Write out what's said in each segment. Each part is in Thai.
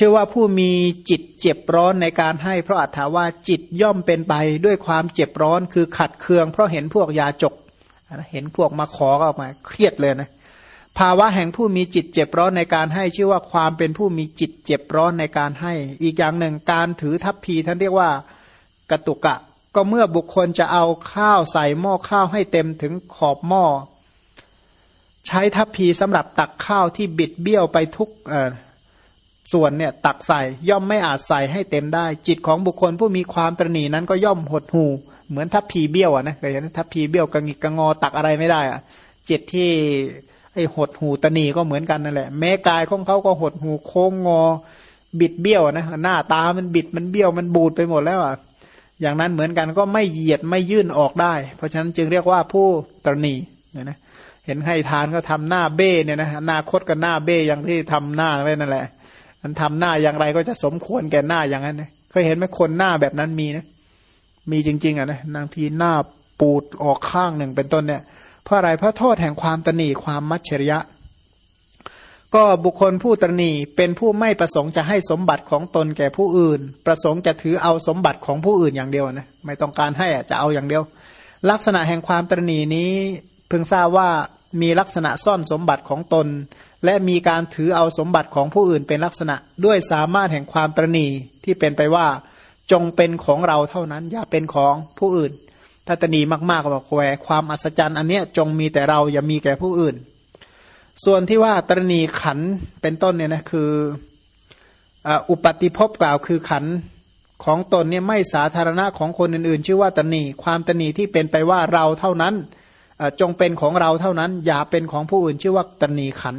ชื่อว่าผู้มีจิตเจ็บร้อนในการให้เพราะอัตถาว่าจิตย่อมเป็นไปด้วยความเจ็บร้อนคือขัดเคือง เพราะเห็นพวกยาจก เห็นพวกมาขอก็ออกมา เครียดเลยนะ ภาวะแห่งผู้มีจิตเจ็บร้อนในการให้ ชื่อว่าความเป็นผู้มีจิตเจ็บร้อนในการให้ อีกอย่างหนึ่งการถือทัพพีท่านเรียกว่ากตุกะ ก็เมื่อบุคคลจะเอาข้าวใส่หม้อข้าวให้เต็มถึงขอบหม้อ ใช้ทัพพีสำหรับตักข้าวที่บิดเบี้ยวไปทุก ส่วนเนี่ยตักใส่ย่อมไม่อาจใส่ให้เต็มได้ จิตของบุคคลผู้มีความตรณีนั้นก็ย่อมหดหูเหมือนทัพพีเบี้ยวอะนะเคยเห็นทัพพีเบี้ยวกังกิกงอตักอะไรไม่ได้อะจิตที่ไอหดหูตนีก็เหมือนกันนั่นแหละ แม้กายของเขาก็หดหูโค้งงอ บิดเบี้ยวนะหน้าตามันบิดมันเบี้ยวมันบูดไปหมดแล้วอะอย่างนั้นเหมือนกันก็ไม่เหยียดไม่ยื่นออกได้ เพราะฉะนั้นจึงเรียกว่าผู้ตรณีเนี่ยนะเห็นให้ทานก็ทำหน้าเบ้เนี่ยนะหน้าคดกับหน้าเบ้อย่างที่ทำหน้าไว้นั่นแหละ มันทำหน้าอย่างไรก็จะสมควรแก่หน้าอย่างนั้นนะเคยเห็นไหมคนหน้าแบบนั้นมีนะ มีจริง ๆ อะนะนางทีหน้าปูดออกข้างหนึ่งเป็นต้นเนี่ย เพราะอะไรเพราะโทษแห่งความตนีความมัจฉริยะ ก็บุคคลผู้ตนีเป็นผู้ไม่ประสงค์จะให้สมบัติของตนแก่ผู้อื่น ประสงค์จะถือเอาสมบัติของผู้อื่นอย่างเดียวนะไม่ต้องการให้จะเอาอย่างเดียว ลักษณะแห่งความตนีนี้เพิ่งทราบว่ามีลักษณะซ่อนสมบัติของตน และมีการถือเอาสมบัติของผู้อื่นเป็นลักษณะ ด้วยสามารถแห่งความตรณีที่เป็นไปว่า จงเป็นของเราเท่านั้น อย่าเป็นของผู้อื่น ถ้าตนีมากๆก็บอกแหวความอัศจรรย์อันเนี้ยจงมีแต่เราอย่ามีแก่ผู้อื่น ส่วนที่ว่าตรณีขันเป็นต้นเนี่ยนะคืออุปติภพกล่าวคือขันของตนเนี่ยไม่สาธารณะของคนอื่นๆ ชื่อว่าตนีความตนีที่เป็นไปว่าเราเท่านั้นจงเป็นของเราเท่านั้น อย่าเป็นของผู้อื่นชื่อว่าตนีขัน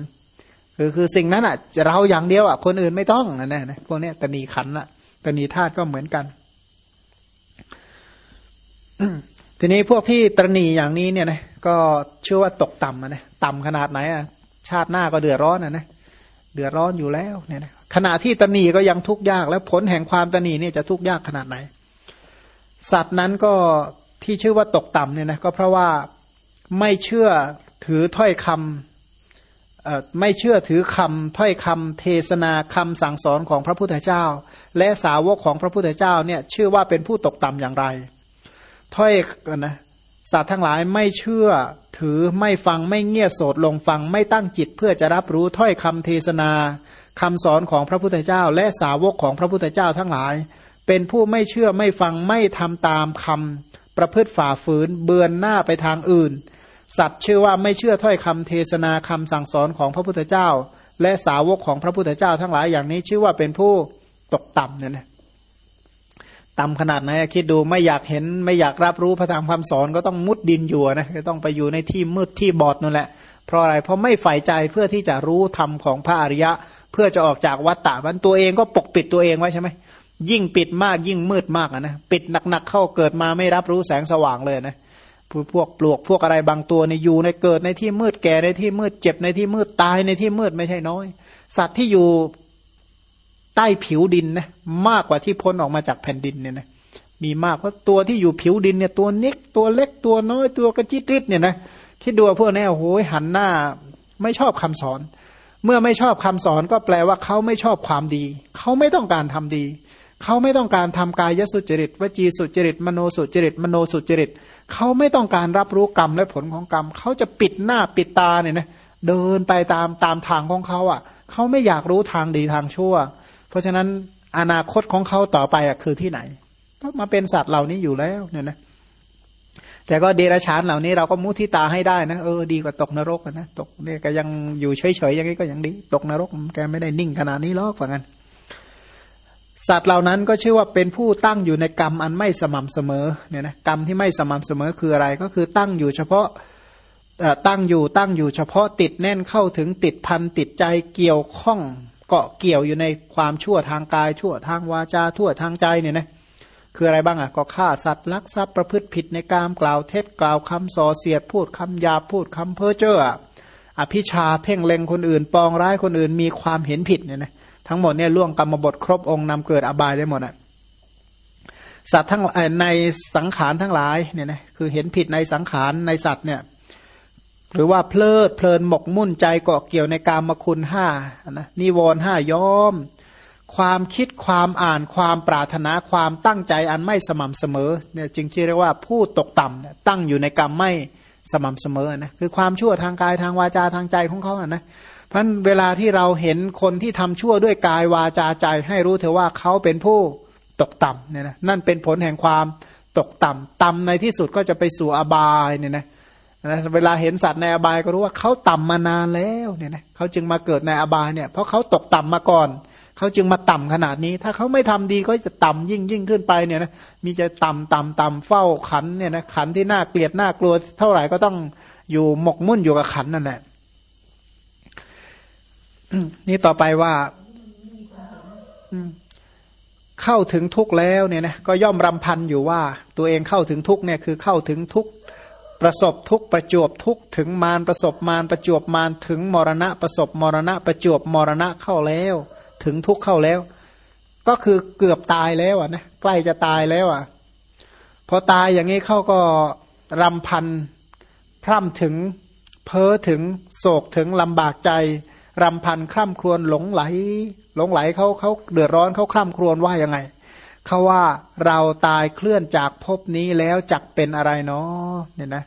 คือคือสิ่งนั้นอะเราอย่างเดียวอะคนอื่นไม่ต้องนะนะพวกนี้ตนีขันละตนีธาตุก็เหมือนกัน ทีนี้พวกที่ตรณีอย่างนี้เนี่ยนะก็เชื่อว่าตกต่ำนะต่ำขนาดไหนอะชาติหน้าก็เดือดร้อนนะนะเดือดร้อนอยู่แล้วเนี่ยนะขณะที่ตนีก็ยังทุกข์ยาก แล้วผลแห่งความตนีเนี่ยจะทุกข์ยากขนาดไหน สัตว์นั้นก็ที่ชื่อว่าตกต่ำเนี่ยนะก็เพราะว่าไม่เชื่อถือถ้อยคำ ไม่เชื่อถือคำถ้อยคำเทศนาคำสั่งสอนของพระพุทธเจ้า และสาวกของพระพุทธเจ้าเนี่ยเชื่อว่าเป็นผู้ตกต่ำอย่างไร ถ้อยนะสัตว์ทั้งหลายไม่เชื่อถือไม่ฟังไม่เงียยโสดลงฟังไม่ตั้งจิตเพื่อจะรับรู้ถ้อยคำเทศนาคำสอนของพระพุทธเจ้า และสาวกของพระพุทธเจ้าทั้งหลาย เป็นผู้ไม่เชื่อไม่ฟังไม่ทำตามคำประพฤติฝ่าฝืนเบือนหน้าไปทางอื่น สัตว์เชื่อว่าไม่เชื่อถ้อยคำเทศนาคำสั่งสอนของพระพุทธเจ้า และสาวกของพระพุทธเจ้า ทั้งหลายอย่างนี้ชื่อว่าเป็นผู้ตกต่ำเนี่ยนะต่ำขนาดไหนคิดดูไม่อยากเห็นไม่อยากรับรู้พระธรรมคำสอนก็ต้องมุดดินอยู่นะก็ต้องไปอยู่ในที่มืดที่บอดนั่นแหละ เพราะอะไรเพราะไม่ใฝ่ใจเพื่อที่จะรู้ธรรมของพระอริยะ เพื่อจะออกจากวัฏฏะมันตัวเองก็ปกปิดตัวเองไว้ใช่ไหมยิ่งปิดมากยิ่งมืดมากนะปิดหนักๆเข้าเกิดมาไม่รับรู้แสงสว่างเลยนะ พวกปลวกพวกอะไรบางตัวเนี่ยอยู่ในเกิดในที่มืดแก่ในที่มืดเจ็บในที่มืดตายในที่มืดไม่ใช่น้อย สัตว์ที่อยู่ใต้ผิวดินนะมากกว่าที่พ้นออกมาจากแผ่นดินเนี่ยนะมีมากเพราะตัวที่อยู่ผิวดินเนี่ยตัวนิกตัวเล็กตัวน้อยตัวกระจิตริดเนี่ยนะคิดดูพวกนี้โอ้โหหันหน้าไม่ชอบคำสอน เมื่อไม่ชอบคำสอนก็แปลว่าเขาไม่ชอบความดี เขาไม่ต้องการทำดี เขาไม่ต้องการทำกายสุจริตวจีสุจริต มโนสุจริต มโนสุจริต เขาไม่ต้องการรับรู้กรรมและผลของกรรม เขาจะปิดหน้าปิดตาเนี่ยนะเดินไปตามตามทางของเขาอะ เขาไม่อยากรู้ทางดีทางชั่ว เพราะฉะนั้นอนาคตของเขาต่อไปอะคือที่ไหน ก็มาเป็นสัตว์เหล่านี้อยู่แล้วเนี่ยนะแต่ก็เดรัจฉานเหล่านี้เราก็มุทิตาให้ได้นะเออดีกว่าตกนรกนะตกเนี่ยก็ยังอยู่เฉยๆอย่างนี้ก็ยังดี ตกนรกแกไม่ได้นิ่งขนาดนี้หรอกว่างั้น สัตว์เหล่านั้นก็ชื่อว่าเป็นผู้ตั้งอยู่ในกรรมอันไม่สม่ำเสมอเนี่ยนะกรรมที่ไม่สม่ำเสมอคืออะไรก็คือตั้งอยู่เฉพาะตั้งอยู่ตั้งอยู่เฉพาะติดแน่นเข้าถึงติดพันติดใจเกี่ยวข้องเกาะเกี่ยวอยู่ในความชั่วทางกาย ชั่วทางวาจาทั่วทางใจเนี่ยนะคืออะไรบ้างอะก็ฆ่าสัตว์ลักทรัพย์ประพฤติผิดในกามกล่าวเท็จกล่าวคำส่อเสียดพูดคำหยาพูดคำเพ้อเจ้ออภิชาเพ่งเล็งคนอื่น ปองร้ายคนอื่นมีความเห็นผิดเนี่ยนะ ทั้งหมดเนี่ยล่วงกรรมบทครบองค์นำเกิดอบายได้หมดอะสัตว์ทั้งในสังขารทั้งหลายเนี่ยนะคือเห็นผิดในสังขารในสัตว์เนี่ยหรือว่าเพลิดเพลินหมกมุ่นใจเกาะเกี่ยวในกามคุณห้านะนิวรห้าย้อม ความคิดความอ่านความปรารถนาความตั้งใจอันไม่สม่ำเสมอเนี่ยจึงเรียกว่าผู้ตกต่ำตั้งอยู่ในกรรมไม่สม่ำเสมอนะคือความชั่วทางกายทางวาจาทางใจของเขาอะนะ เพราะเวลาที่เราเห็นคนที่ทำชั่วด้วยกายวาจาใจ ให้รู้เถอะว่าเขาเป็นผู้ตกต่ำเนี่ยนะนั่นเป็นผลแห่งความตกต่ำต่ำในที่สุดก็จะไปสู่อบายเนี่ยนะนะเวลาเห็นสัตว์ในอบายก็รู้ว่าเขาต่ำมานานแล้วเนี่ยนะเขาจึงมาเกิดในอบายเนี่ยเพราะเขาตกต่ำมาก่อน เขาจึงมาต่ำขนาดนี้ ถ้าเขาไม่ทำดีก็จะต่ำยิ่งยิ่งขึ้นไปเนี่ยนะมีจะต่ำต่ำต่ำเฝ้าขันเนี่ยนะขันที่น่าเกลียดน่ากลัวเท่าไหร่ก็ต้องอยู่หมกมุ่นอยู่กับขันนั่นแหละ นี่ต่อไปว่าเข้าถึงทุกแล้วเนี่ยนะก็ย่อมรำพันอยู่ว่า ตัวเองเข้าถึงทุกเนี่ยคือเข้าถึงทุกประสบทุกประจวบทุกถึงมารประสบมารประจวบมารถึงมรณะประสบมรณะ ประจวบมรณะเข้าแล้ว ถึงทุกเข้าแล้ว ก็คือเกือบตายแล้วอะนะใกล้จะตายแล้วอะพอตายอย่างนี้เข้าก็รำพันพร่ำถึงเพ้อถึงโศกถึงลำบากใจ รำพันคร่ำครวญหลงไหล หลงไหลเขาเขาเดือดร้อนเขาคร่ำครวญว่ายังไงเขาว่าเราตายเคลื่อนจากภพนี้แล้วจักเป็นอะไรเนาะเนี่ยนะ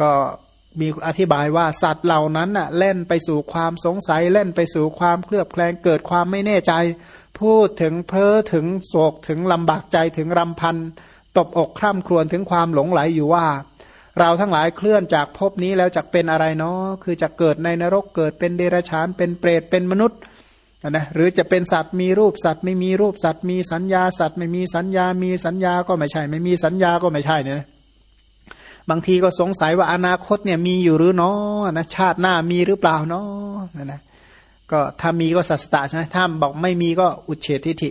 ก็มีอธิบายว่าสัตว์เหล่านั้นน่ะเล่นไปสู่ความสงสัยเล่นไปสู่ความเคลือบแคลงเกิดความไม่แน่ใจ พูดถึงเพ้อถึงโศกถึงลำบากใจถึงรำพันตบอกคร่ำครวญถึงความหลงไหลอยู่ว่า เราทั้งหลายเคลื่อนจากภพนี้แล้วจะเป็นอะไรเนาะคือจะเกิดในนรกเกิดเป็นเดรัจฉานเป็นเปรตเป็นมนุษย์นะหรือจะเป็นสัตว์มีรูปสัตว์ไม่มีรูปสัตว์มีสัญญาสัตว์ไม่มีสัญญา มีสัญญาก็ไม่ใช่ ไม่มีสัญญาก็ไม่ใช่เนี่ยนะบางทีก็สงสัยว่าอนาคตเนี่ยมีอยู่หรือเนาะนะชาติหน้ามีหรือเปล่าเนาะนะนะก็ถ้ามีก็สัสตะใช่ไหมถ้าบอกไม่มีก็อุเฉทิฐิ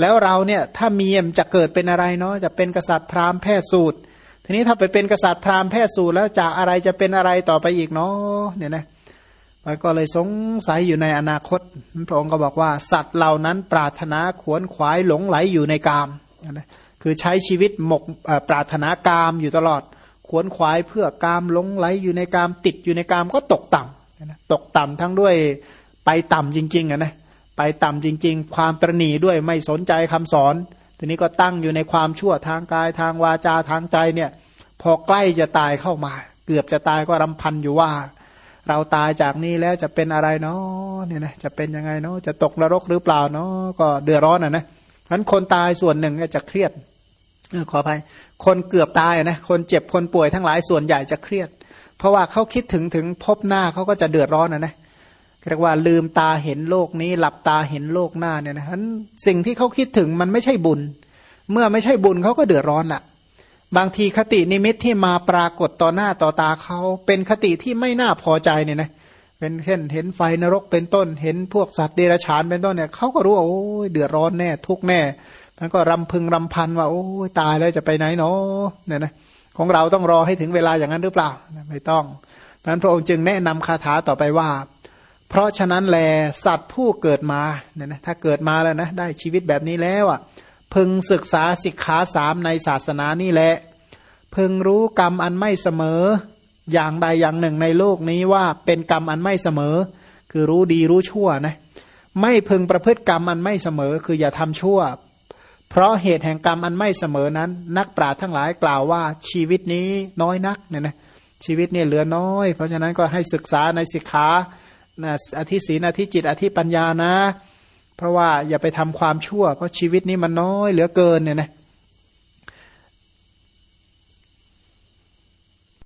แล้วเราเนี่ยถ้ามีจะเกิดเป็นอะไรเนาะจะเป็นกษัตริย์พราหมณ์แพทย์สูตร ทีนี้ถ้าไปเป็นกษัตริย์พราหมณ์แพทย์สูตรแล้วจากอะไรจะเป็นอะไรต่อไปอีกเนาะเนี่ยนะมันก็เลยสงสัยอยู่ในอนาคตพระองค์ก็บอกว่า สัตว์เหล่านั้นปรารถนาขวนขวายหลงไหลอยู่ในกามนะคือใช้ชีวิตหมกปรารถนากามอยู่ตลอด ขวนขวายเพื่อกามหลงไหลอยู่ในกามติดอยู่ในกามก็ตกต่ำนะตกต่ำทั้งด้วยไปต่ำจริงๆนะไปต่ำจริง ๆ ความตรณีด้วยไม่สนใจคำสอน ทีนี้ก็ตั้งอยู่ในความชั่วทางกายทางวาจาทางใจเนี่ย พอใกล้จะตายเข้ามา เกือบจะตายก็รำพันอยู่ว่า เราตายจากนี้แล้วจะเป็นอะไรเนาะเนี่ยนะจะเป็นยังไงเนาะจะตกนรกหรือเปล่าเนาะก็เดือดร้อนอะนะฉะนั้นคนตายส่วนหนึ่งจะเครียดขออภัยคนเกือบตายนะคนเจ็บคนป่วยทั้งหลายส่วนใหญ่จะเครียด เพราะว่าเขาคิดถึงถึงพบหน้าเขาก็จะเดือดร้อนอะนะเเรียกว่าลืมตาเห็นโลกนี้ หลับตาเห็นโลกหน้าเนี่ยนะฉะนั้นสิ่งที่เขาคิดถึงมันไม่ใช่บุญ เมื่อไม่ใช่บุญเขาก็เดือดร้อนละ่ะ บางทีคตินิมิตที่มาปรากฏต่อหน้าต่อตาเขาเป็นคติที่ไม่น่าพอใจเนี่ยนะเป็นเช่นเห็นไฟนรกเป็นต้น เห็นพวกสัตว์เดรัจฉานเป็นต้นเนี่ยเขาก็รู้ว่าโอ้ยเดือดร้อนแน่ ทุกแน่มันก็รำพึงรำพันว่า โอ้ยตายแล้วจะไปไหนเนาะเนี่ยนะของเราต้องรอให้ถึงเวลาอย่างนั้นหรือเปล่า ไม่ต้องดังนั้นพระองค์จึงแนะนำคาถาต่อไปว่า เพราะฉะนั้นแลสัตว์ผู้เกิดมาเนี่ยนะถ้าเกิดมาแล้วนะได้ชีวิตแบบนี้แล้วอะพึงศึกษาสิกขาสามในศาสนานี่แหละพึงรู้กรรมอันไม่เสมอ อย่างใดอย่างหนึ่งในโลกนี้ว่าเป็นกรรมอันไม่เสมอ คือรู้ดีรู้ชั่วนะไม่พึงประพฤติกรรมอันไม่เสมอ คืออย่าทำชั่ว เพราะเหตุแห่งกรรมอันไม่เสมอนั้น นักปราชญ์ทั้งหลายกล่าวว่าชีวิตนี้น้อยนักเนี่ยนะชีวิตเนี่ยเหลือน้อย เพราะฉะนั้นก็ให้ศึกษาในสิกขา อธิศีนอธิจิต อธิปัญญานะ เพราะว่าอย่าไปทำความชั่ว เพราะชีวิตนี้มันน้อยเหลือเกินเนี่ยนะ